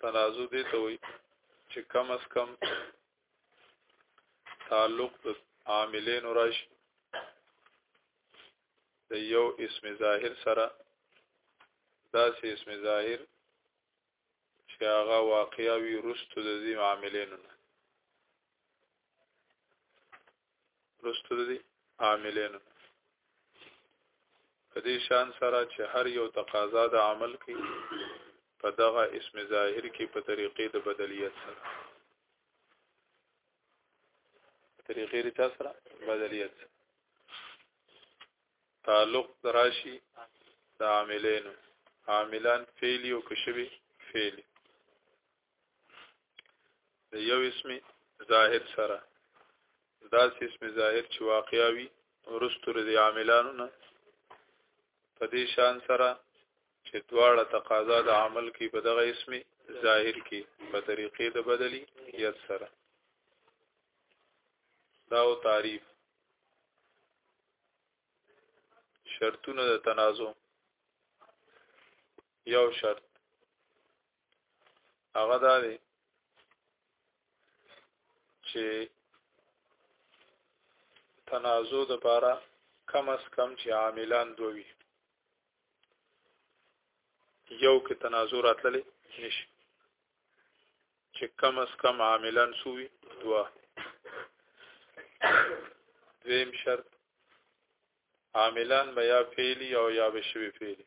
تنازع دي ته وي چې کم اس کم تعلق د عاملین راشي د یو اسم ظاهر سره داسې اسم ظاهر چې هغه واقعا وي رستو د دې عاملینو نه رستو دي عاملین په دې شان سره چې هر یو تقاضا د عمل کې په دغه اسم ظاهر کې په طریقې د بدلیت سره طریقې رچا سره بدلیت سره تعلق دراشي د عاملین عاملان فعلی او کشبي فعلی د یو اسم ظاهر سره دا اسم ظاهر چې واقعا وي ورستور دي عاملانو نه په دې شان سره چې دواړه تقاضا د عمل کې په دغه اسم ظاهر کې په طریقې د بدلی یت سره دا او تعریف شرطونه د تنازع یو شرط هغه دا دی چې تنازع د پاره کم از کم چې عاملان دوی یو کې تنازع راتللی نشي چې کم از کم عاملان سوي دوا دویم شرط عاملان به یا فعلی او یا به شوی فعلی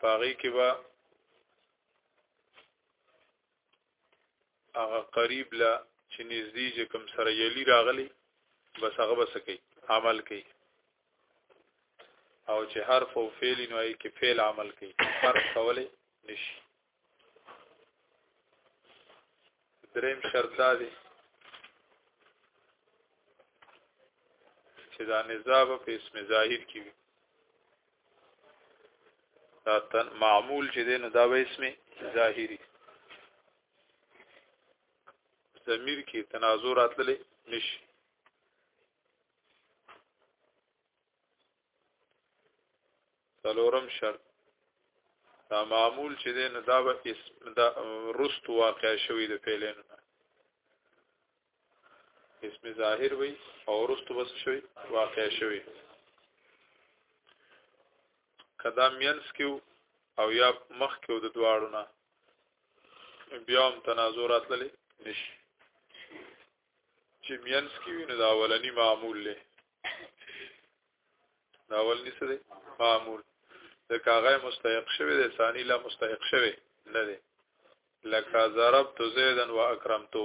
په هغه کې به هغه قریب لا چې نږدې چې کوم سره یلی راغلی بس هغه بس کوي عمل کوي او چې حرف او فعل نو یې کې فعل عمل کوي حرف کولای نشي دریم شرط دا دی چې دا نزاب په اسم ظاهر کې وي دا تن معمول چې دی نو دا به اسم ظاهري ضمیر کې تناظر راتللی نشي سلورم شرط دا معمول چې دی نو دا به اسم دا رست واقع شوی د فعلین اسم ظاهر وي او رست بس شوی واقع شوی کدا مینس کیو او یا مخ کیو د دواړو نه بیا هم تناظرات للی نشي چې مینس کې وي نو دا اولنی معمول دی دا اولنی څه دی معمول د کاغه مستحق شوی دی ثانی لا مستحق شوی نه دی لکه ضرب تو زیدن و اکرم تو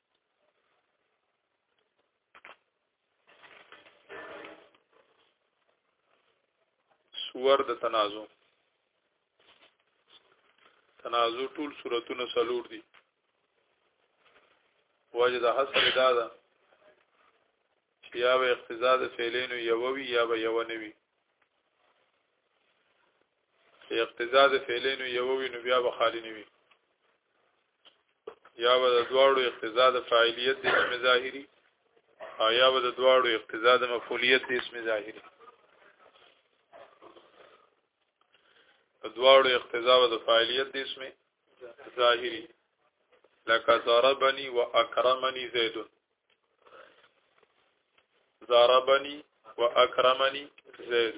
سور د تنازع تنازع ټول صورتونه سلور دي وجه د حسر دا ده چې یا به اقتضا د فعلینو یو وي یا به یو نه وي اقتضا د فعلینو یو وي نو بیا به خالی نه وي یا به د دواړو اقتضا د فاعلیت د اسم ظاهری او یا به د دواړو اقتضا د مفعولیت د اسم ظاهری د دواړو اقتضا د فاعلیت د اسم ظاهری لکه ضربني واکرمني زید ضربني واکرمني زید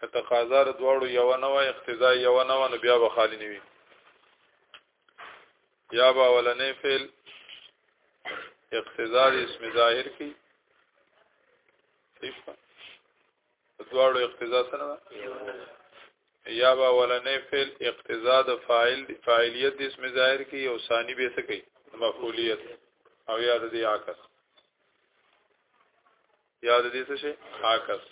که تقاضا د دواړو یو نه وای اقتضا یو نه و نو بیا به خالی نه وي یا به اولنې فعل اقتضا د اسم ظاهر کی صفه دواړو اقتضا سره ده یا با ولنې فعل اقتضا د فاعل دی فاعلیت د اسم ظاهر کې او ثانی به څه کوي مفعولیت او یا د دې عکس یا د دې څه شي عکس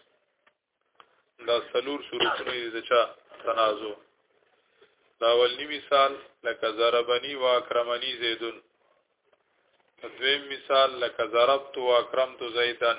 دا سلور صورتونه دي چې چا تنازو دا ولنی مثال لکه ضربنی و اکرمنی زیدون دویم مثال لکه ضربت و اکرمت زیدن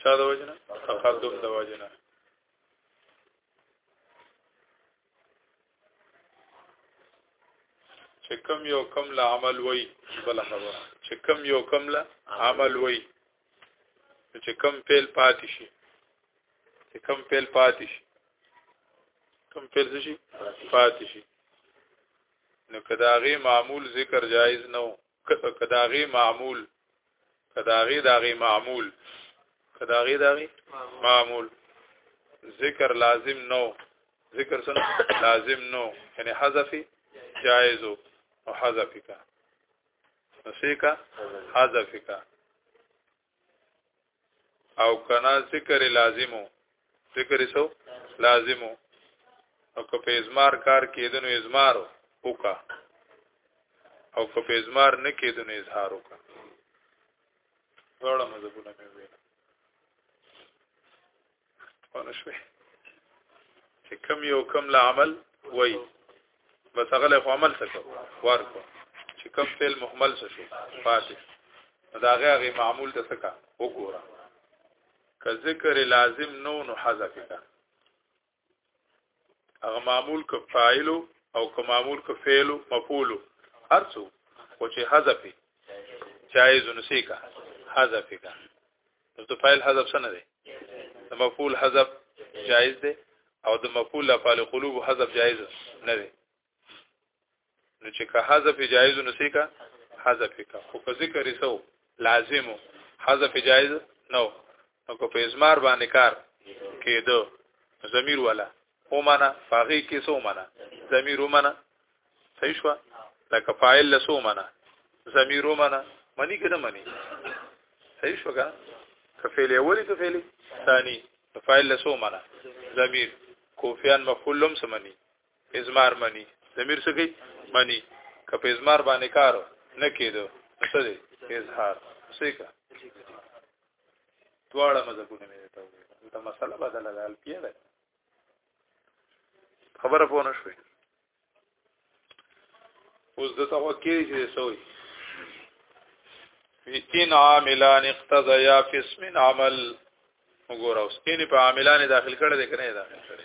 چا د وجنه تقدم د وجنه چې کم یو کم له عمل وای بل خبره چې کم یو کم له عمل وای چې کم پیل پاتې شي چې کم پیل پاتې شي کم پیل شي پاتې شي نو کدا غي معمول ذکر جایز نه کداغي معمول کداغي داغي معمول کداغي داغي معمول ذکر لازم نو ذکر سن لازم نو یعنی حذف جائز او حذف کا نسیکا حذف کا او کنا ذکر لازمو ذکر سو لازمو او که په ازمار کار کېدنو ازمار وکا او که په ازمار نه کېدنو اظهار وکا ټول مذهبونه مې ویل ونه شوي چې کم یو کم له عمل وای بس هغه له عمل څه کو ورکو چې کم فعل محمل څه شو فاتح دا هغه هغه معمول د څه کا وګوره که ذکر لازم نو نو حذف کا هغه معمول ک فاعل او ک معمول ک فعل مفعول ارسو او چې حذف جائز نسی کا حذف کا نو د فاعل حذف څه نه دی د مفعول حذف جائز دی او د مفعول لپاره قلوب حذف جائز نه دی نو چې که حذف جایز نو سې کا حذف کا خو که ذکر یې سو لازم حذف جایز نو نو که په ازمار باندې کار کېدو ضمیر ولا هو معنا فاغي کې سو معنا ضمیر معنا صحیح شو لکه فاعل له سو معنا ضمیر معنا منی کنه منی صحیح شو کا کفیل اولی کفیل ثانی فاعل له سو معنا ضمیر کوفیان مفعول لم سمنی ازمار منی ضمیر څه کوي منی که په ازمار باندې کار نه کېدو څه دی اظهار څه کا دواړه مذهبونه مې ته وایي دا مسله بدله ده الفیه ده خبره پوه نه شوې اوس د توکې چې سوې ان عاملان اقتضيا في اسم عمل وګوره اوس کینی په عاملان داخل کړه دې کنه داخل کړه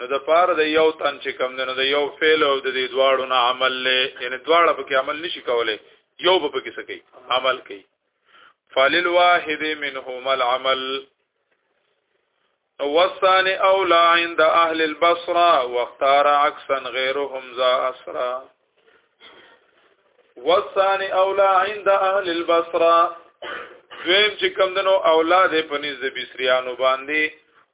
نو د پار د یو تن چې کم دی نو د یو فعل او د دې دواړو نه عمل لې یعنی دواړه په کې عمل نشي کولای یو په کې سکی عمل کوي فلل واحد منهما العمل والثاني اولى عند اهل البصره واختار عكسا غيرهم ذا اسرا والثاني اولى عند اهل البصره دویم چې کم دنو اولاد په نس د بصریانو باندې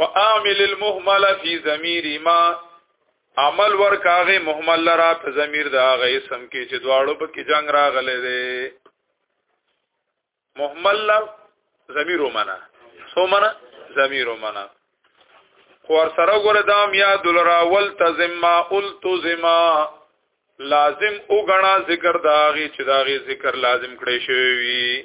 واعمل المهمل فی ضمیر ما عمل ورک هغه مهمل لرا په ضمیر دا هغه اسم کې چې دواړو په کې جنگ راغلي دي مهمل ضمیر ومنه سو منه ضمیر ومنه خو سره ګره دا میا دلرا ول تزما ال تزما لازم او غنا ذکر داغي چې داغي ذکر لازم کړی شوی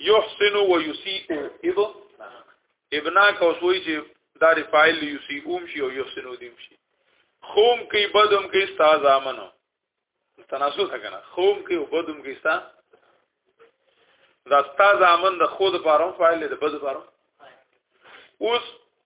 يحسن ويسيء اذا ابنا کو سوی چې دار فاعل يسيئوم شي او يحسن دیم شي خوم کې بدم کې استاد امنو تناسو ده کنه خوم کې او بدم کې استاد دا استاد امن د خود پاره فاعل د بد پاره اوس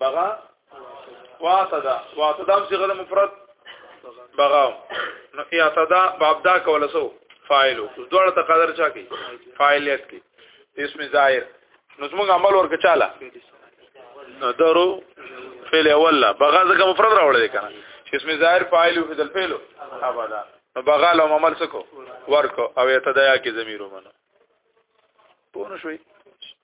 بغا واعتدا واعتدا چې غره مفرد بغا نو اعتدا باب دا کوله سو فاعل دوه تقدر چا کی فاعلیت کی اسم ظاهر نو زموږ عمل ورک چاله نو درو فعل اول لا بغا ځکه مفرد راوړل کنه چې اسم ظاهر فاعل او فعل فعل ابدا نو بغا له عمل سکو ورکو او اعتدا کی ضمیر ومنه پوه شوي